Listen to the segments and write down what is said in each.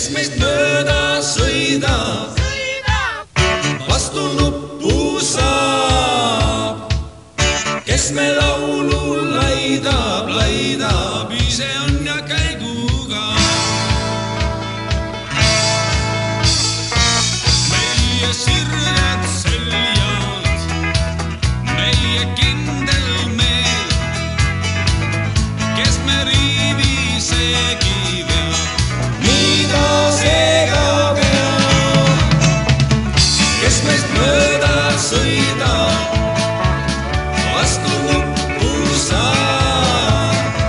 kes meist mööda sõidab, sõidab., vastu nuppu saab, kes me laulu sõida, vastu lukku saab,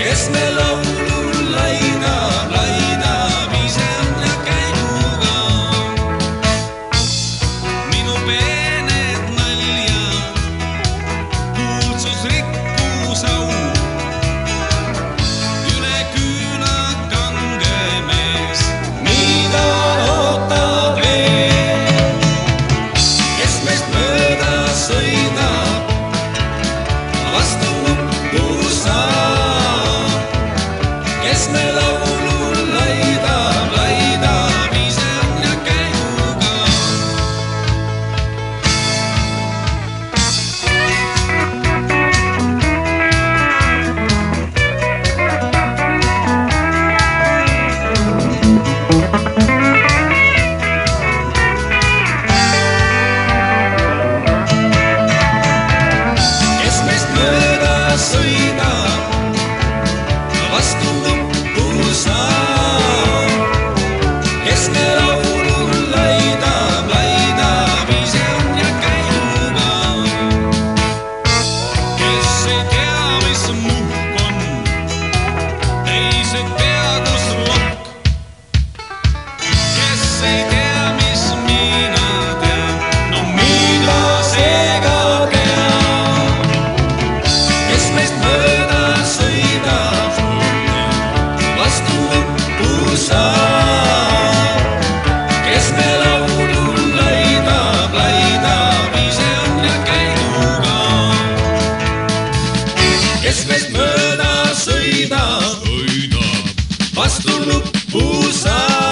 kes me laulul laidab, laidab ise ja käiguga. minu pea. sleep. keskel mööda sõidab, vastu nuppu saab.